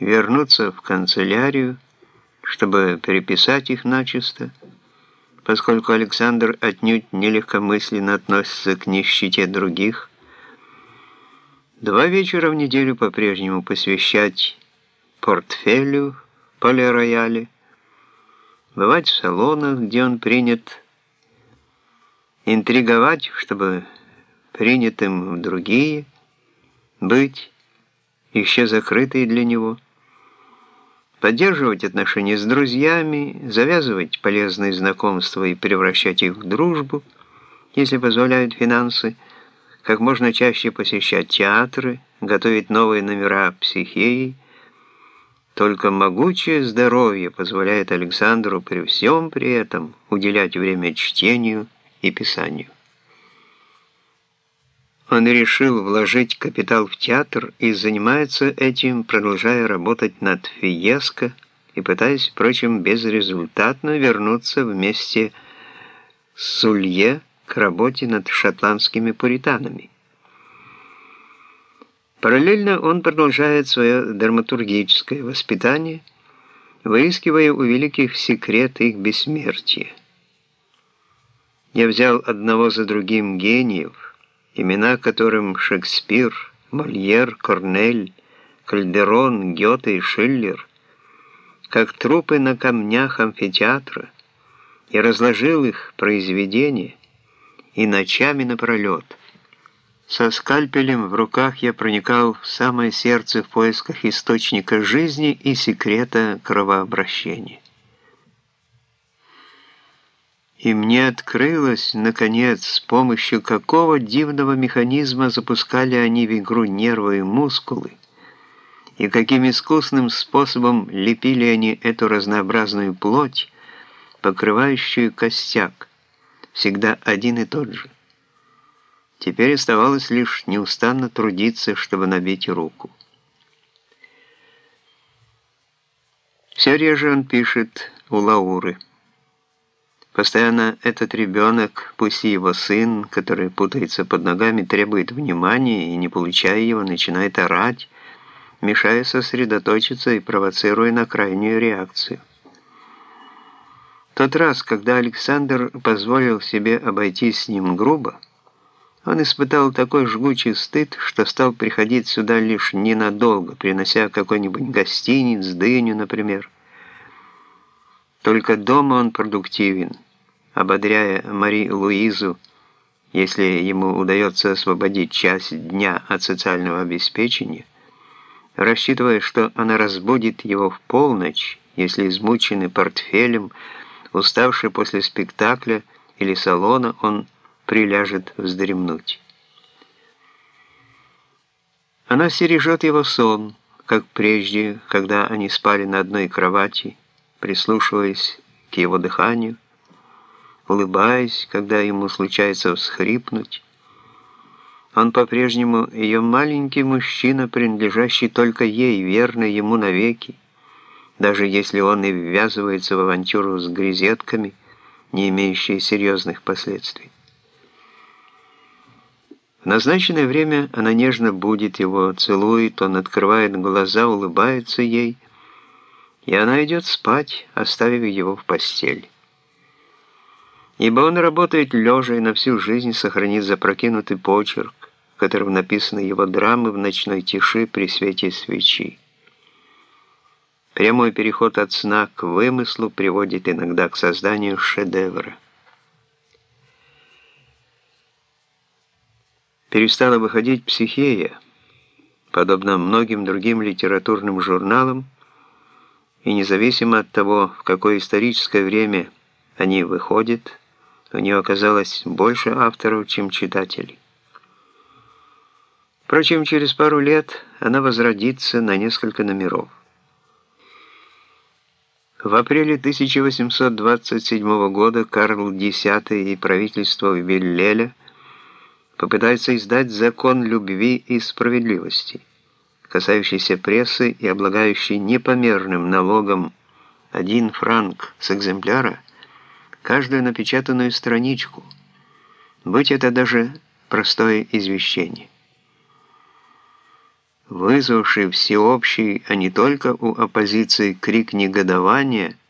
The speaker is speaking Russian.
вернуться в канцелярию, чтобы переписать их начисто, поскольку Александр отнюдь нелегкомысленно относится к нищете других, два вечера в неделю по-прежнему посвящать портфелю, полирояле, бывать в салонах, где он принят, интриговать, чтобы принятым в другие, быть еще закрытые для него, поддерживать отношения с друзьями, завязывать полезные знакомства и превращать их в дружбу, если позволяют финансы, как можно чаще посещать театры, готовить новые номера психеи, только могучее здоровье позволяет Александру при всем при этом уделять время чтению и писанию. Он решил вложить капитал в театр и занимается этим, продолжая работать над фиеско и пытаясь, впрочем, безрезультатно вернуться вместе с Сулье к работе над шотландскими пуританами. Параллельно он продолжает свое драматургическое воспитание, выискивая у великих секрет их бессмертия. Я взял одного за другим гениев, имена которым Шекспир, Мольер, Корнель, Кальдерон, Гёте и Шиллер, как трупы на камнях амфитеатра, и разложил их произведения и ночами напролет – со скальпелем в руках я проникал в самое сердце в поисках источника жизни и секрета кровообращения. И мне открылось, наконец, с помощью какого дивного механизма запускали они в игру нервы и мускулы, и каким искусным способом лепили они эту разнообразную плоть, покрывающую костяк, всегда один и тот же. Теперь оставалось лишь неустанно трудиться, чтобы набить руку. Все реже он пишет у Лауры. Постоянно этот ребенок, пусть и его сын, который путается под ногами, требует внимания и, не получая его, начинает орать, мешая сосредоточиться и провоцируя на крайнюю реакцию. Тот раз, когда Александр позволил себе обойтись с ним грубо, он испытал такой жгучий стыд, что стал приходить сюда лишь ненадолго, принося какой-нибудь гостиниц, дыню, например. Только дома он продуктивен, ободряя Мари Луизу, если ему удается освободить часть дня от социального обеспечения, рассчитывая, что она разбудит его в полночь, если измученный портфелем, уставший после спектакля или салона, он приляжет вздремнуть. Она стережет его сон, как прежде, когда они спали на одной кровати, прислушиваясь к его дыханию, улыбаясь, когда ему случается всхрипнуть. Он по-прежнему ее маленький мужчина, принадлежащий только ей, верный ему навеки, даже если он и ввязывается в авантюру с грезетками, не имеющие серьезных последствий. В назначенное время она нежно будет его, целует, он открывает глаза, улыбается ей, и она идет спать, оставив его в постель. Ибо он работает лежа и на всю жизнь сохранит запрокинутый почерк, в котором написаны его драмы в ночной тиши при свете свечи. Прямой переход от сна к вымыслу приводит иногда к созданию шедевра. перестала выходить «Психея», подобно многим другим литературным журналам, и независимо от того, в какое историческое время они выходят, у нее оказалось больше авторов, чем читателей. Впрочем, через пару лет она возродится на несколько номеров. В апреле 1827 года Карл X и правительство Виллеля попытается издать закон любви и справедливости, касающийся прессы и облагающий непомерным налогом один франк с экземпляра каждую напечатанную страничку, будь это даже простое извещение. вызвавший всеобщий, а не только у оппозиции крик негодования –